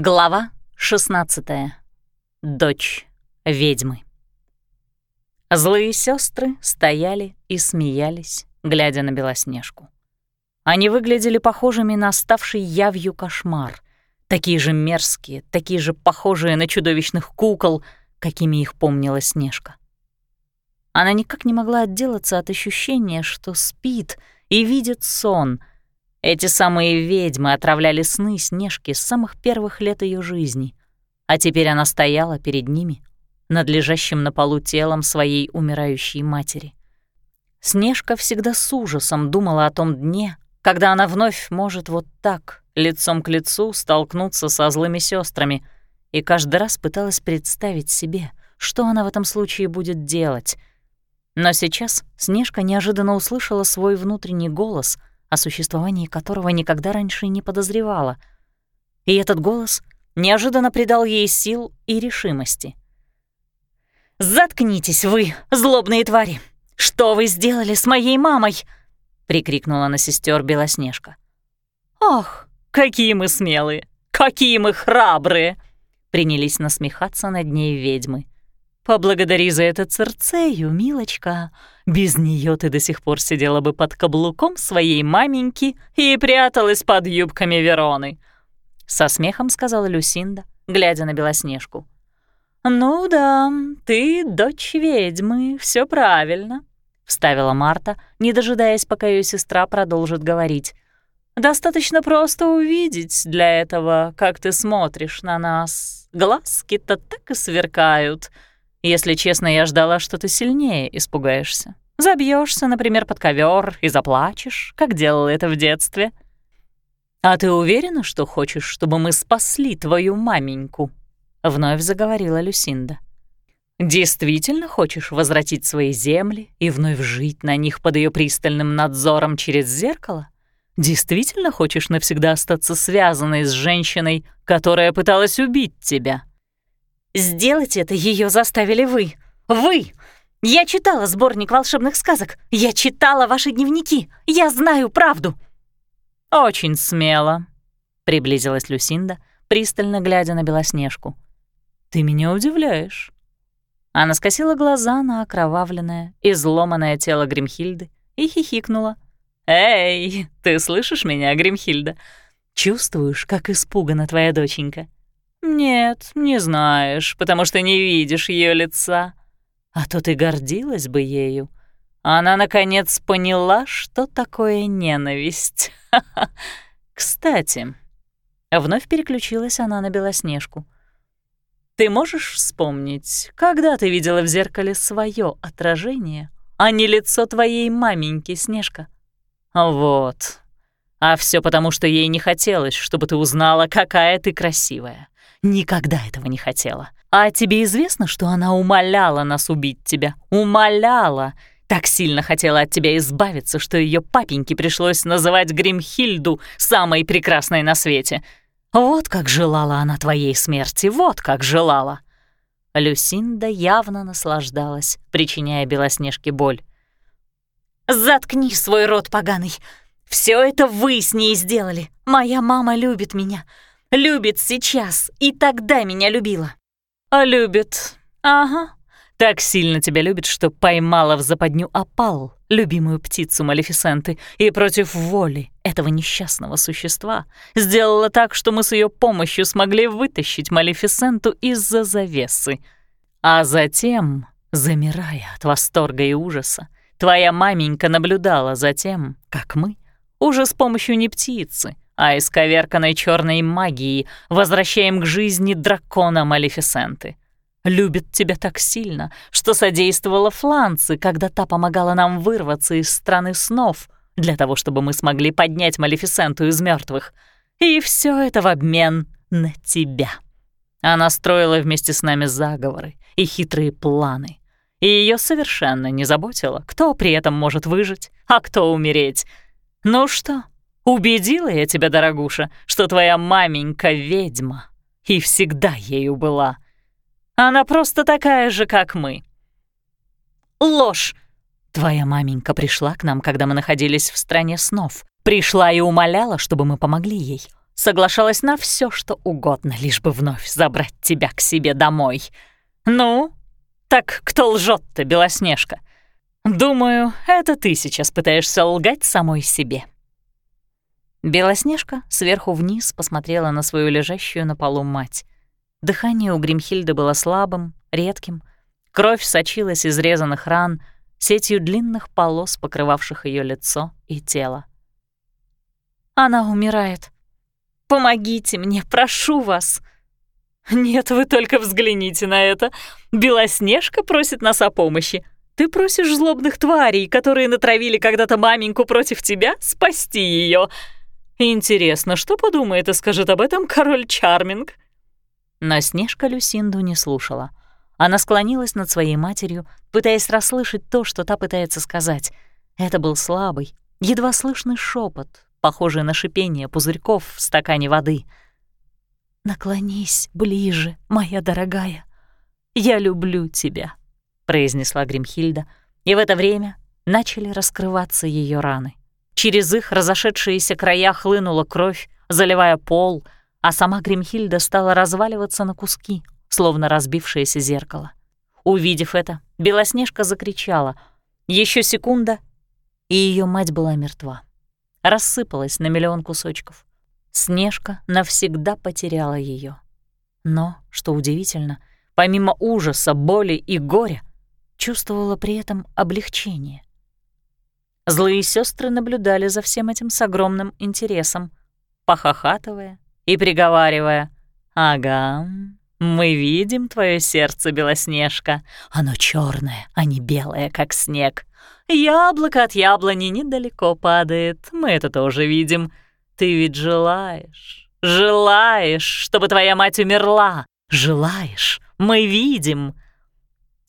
Глава 16. Дочь ведьмы. Злые сестры стояли и смеялись, глядя на Белоснежку. Они выглядели похожими на ставший явью кошмар, такие же мерзкие, такие же похожие на чудовищных кукол, какими их помнила Снежка. Она никак не могла отделаться от ощущения, что спит и видит сон — эти самые ведьмы отравляли сны Снежки с самых первых лет ее жизни, а теперь она стояла перед ними, над лежащим на полу телом своей умирающей матери. Снежка всегда с ужасом думала о том дне, когда она вновь может вот так, лицом к лицу, столкнуться со злыми сестрами, и каждый раз пыталась представить себе, что она в этом случае будет делать. Но сейчас Снежка неожиданно услышала свой внутренний голос, о существовании которого никогда раньше не подозревала. И этот голос неожиданно придал ей сил и решимости. «Заткнитесь вы, злобные твари! Что вы сделали с моей мамой?» — прикрикнула на сестер Белоснежка. «Ах, какие мы смелые! Какие мы храбрые!» Принялись насмехаться над ней ведьмы. Поблагодари за это Церцею, милочка. Без нее ты до сих пор сидела бы под каблуком своей маменьки и пряталась под юбками Вероны. Со смехом сказала Люсинда, глядя на Белоснежку. «Ну да, ты дочь ведьмы, все правильно», — вставила Марта, не дожидаясь, пока ее сестра продолжит говорить. «Достаточно просто увидеть для этого, как ты смотришь на нас. Глазки-то так и сверкают». Если честно, я ждала, что ты сильнее испугаешься. Забьешься, например, под ковер и заплачешь, как делала это в детстве. А ты уверена, что хочешь, чтобы мы спасли твою маменьку? Вновь заговорила Люсинда. Действительно хочешь возвратить свои земли и вновь жить на них под ее пристальным надзором через зеркало? Действительно хочешь навсегда остаться связанной с женщиной, которая пыталась убить тебя? Сделать это ее заставили вы. Вы! Я читала сборник волшебных сказок. Я читала ваши дневники. Я знаю правду. Очень смело, приблизилась Люсинда, пристально глядя на Белоснежку. Ты меня удивляешь. Она скосила глаза на окровавленное, изломанное тело Гримхильды и хихикнула. «Эй, ты слышишь меня, Гримхильда? Чувствуешь, как испугана твоя доченька? «Нет, не знаешь, потому что не видишь ее лица. А то ты гордилась бы ею. Она, наконец, поняла, что такое ненависть. Кстати, вновь переключилась она на Белоснежку. Ты можешь вспомнить, когда ты видела в зеркале свое отражение, а не лицо твоей маменьки, Снежка? Вот. А все потому, что ей не хотелось, чтобы ты узнала, какая ты красивая никогда этого не хотела. А тебе известно, что она умоляла нас убить тебя? Умоляла! Так сильно хотела от тебя избавиться, что ее папеньке пришлось называть Гримхильду самой прекрасной на свете. Вот как желала она твоей смерти, вот как желала!» Люсинда явно наслаждалась, причиняя Белоснежке боль. «Заткни свой рот, поганый! Все это вы с ней сделали! Моя мама любит меня! Любит сейчас и тогда меня любила. А любит. Ага. Так сильно тебя любит, что поймала в западню опал, любимую птицу Малефисенты, и против воли этого несчастного существа сделала так, что мы с ее помощью смогли вытащить Малефисенту из-за завесы. А затем, замирая от восторга и ужаса, твоя маменька наблюдала за тем, как мы, уже с помощью не птицы, а исковерканной черной магией возвращаем к жизни дракона Малефисенты. Любит тебя так сильно, что содействовала Фланцы, когда та помогала нам вырваться из страны снов, для того, чтобы мы смогли поднять Малефисенту из мертвых. И все это в обмен на тебя. Она строила вместе с нами заговоры и хитрые планы. И ее совершенно не заботило, кто при этом может выжить, а кто умереть. Ну что, Убедила я тебя, дорогуша, что твоя маменька ведьма. И всегда ею была. Она просто такая же, как мы. Ложь! Твоя маменька пришла к нам, когда мы находились в стране снов. Пришла и умоляла, чтобы мы помогли ей. соглашалась на все, что угодно, лишь бы вновь забрать тебя к себе домой. Ну, так кто лжет-то, Белоснежка? Думаю, это ты сейчас пытаешься лгать самой себе. Белоснежка сверху вниз посмотрела на свою лежащую на полу мать. Дыхание у Гримхильды было слабым, редким. Кровь сочилась из резаных ран, сетью длинных полос, покрывавших ее лицо и тело. «Она умирает. Помогите мне, прошу вас!» «Нет, вы только взгляните на это. Белоснежка просит нас о помощи. Ты просишь злобных тварей, которые натравили когда-то маменьку против тебя, спасти ее. Интересно, что подумает и скажет об этом король Чарминг?» Но Снежка Люсинду не слушала. Она склонилась над своей матерью, пытаясь расслышать то, что та пытается сказать. Это был слабый, едва слышный шепот, похожий на шипение пузырьков в стакане воды. «Наклонись ближе, моя дорогая. Я люблю тебя», — произнесла Гримхильда, и в это время начали раскрываться ее раны. Через их разошедшиеся края хлынула кровь, заливая пол, а сама Гримхильда стала разваливаться на куски, словно разбившееся зеркало. Увидев это, Белоснежка закричала. Еще секунда, и ее мать была мертва. Рассыпалась на миллион кусочков. Снежка навсегда потеряла ее. Но, что удивительно, помимо ужаса, боли и горя, чувствовала при этом облегчение. Злые сестры наблюдали за всем этим с огромным интересом, похохатывая и приговаривая «Ага, мы видим твое сердце, Белоснежка. Оно черное, а не белое, как снег. Яблоко от яблони недалеко падает, мы это тоже видим. Ты ведь желаешь, желаешь, чтобы твоя мать умерла. Желаешь, мы видим».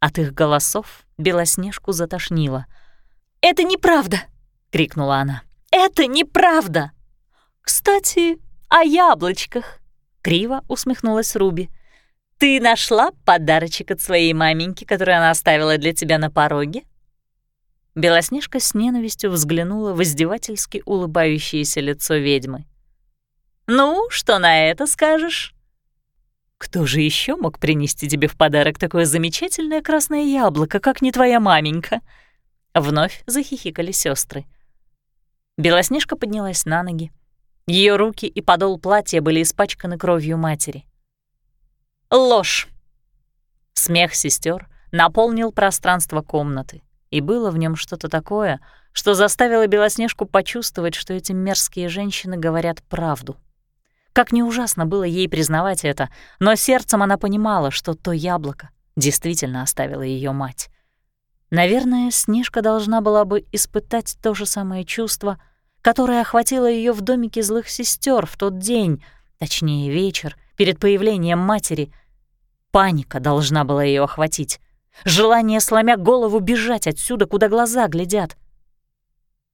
От их голосов Белоснежку затошнило — «Это неправда!» — крикнула она. «Это неправда!» «Кстати, о яблочках!» — криво усмехнулась Руби. «Ты нашла подарочек от своей маменьки, который она оставила для тебя на пороге?» Белоснежка с ненавистью взглянула в издевательски улыбающееся лицо ведьмы. «Ну, что на это скажешь?» «Кто же еще мог принести тебе в подарок такое замечательное красное яблоко, как не твоя маменька?» Вновь захихикали сестры. Белоснежка поднялась на ноги. Ее руки и подол платья были испачканы кровью матери. Ложь! Смех сестер наполнил пространство комнаты, и было в нем что-то такое, что заставило Белоснежку почувствовать, что эти мерзкие женщины говорят правду. Как не ужасно было ей признавать это, но сердцем она понимала, что то яблоко действительно оставила ее мать. Наверное, Снежка должна была бы испытать то же самое чувство, которое охватило ее в домике злых сестер в тот день, точнее вечер, перед появлением матери. Паника должна была ее охватить. Желание, сломя голову, бежать отсюда, куда глаза глядят.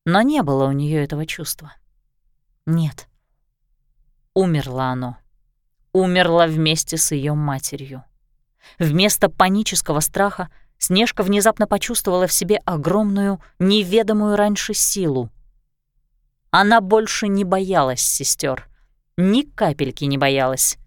Но не было у нее этого чувства. Нет. Умерло оно. Умерло вместе с ее матерью. Вместо панического страха — Снежка внезапно почувствовала в себе огромную, неведомую раньше силу. Она больше не боялась сестер, ни капельки не боялась.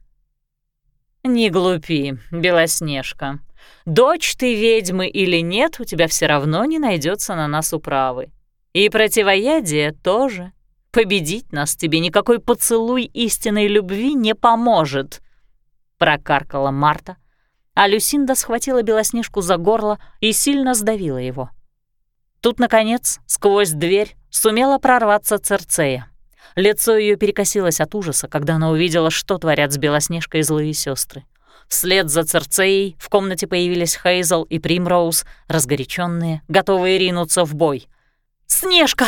«Не глупи, Белоснежка. Дочь ты ведьмы или нет, у тебя все равно не найдется на нас управы. И противоядие тоже. Победить нас тебе никакой поцелуй истинной любви не поможет», — прокаркала Марта, а Люсинда схватила Белоснежку за горло и сильно сдавила его. Тут, наконец, сквозь дверь сумела прорваться Церцея. Лицо ее перекосилось от ужаса, когда она увидела, что творят с Белоснежкой злые сестры. Вслед за Церцеей в комнате появились Хейзел и Примроуз, разгоряченные, готовые ринуться в бой. «Снежка!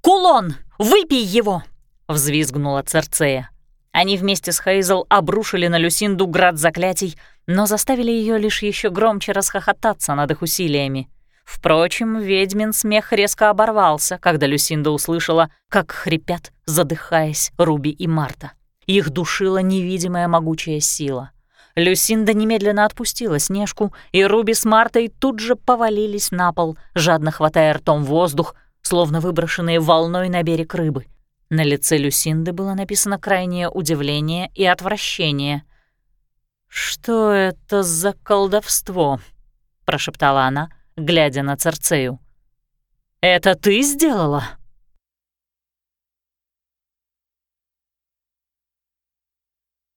Кулон! Выпей его!» — взвизгнула Церцея. Они вместе с Хейзел обрушили на Люсинду град заклятий, но заставили ее лишь еще громче расхохотаться над их усилиями. Впрочем, ведьмин смех резко оборвался, когда Люсинда услышала, как хрипят, задыхаясь, Руби и Марта. Их душила невидимая могучая сила. Люсинда немедленно отпустила Снежку, и Руби с Мартой тут же повалились на пол, жадно хватая ртом воздух, словно выброшенные волной на берег рыбы. На лице Люсинды было написано крайнее удивление и отвращение. «Что это за колдовство?» — прошептала она, глядя на Церцею. «Это ты сделала?»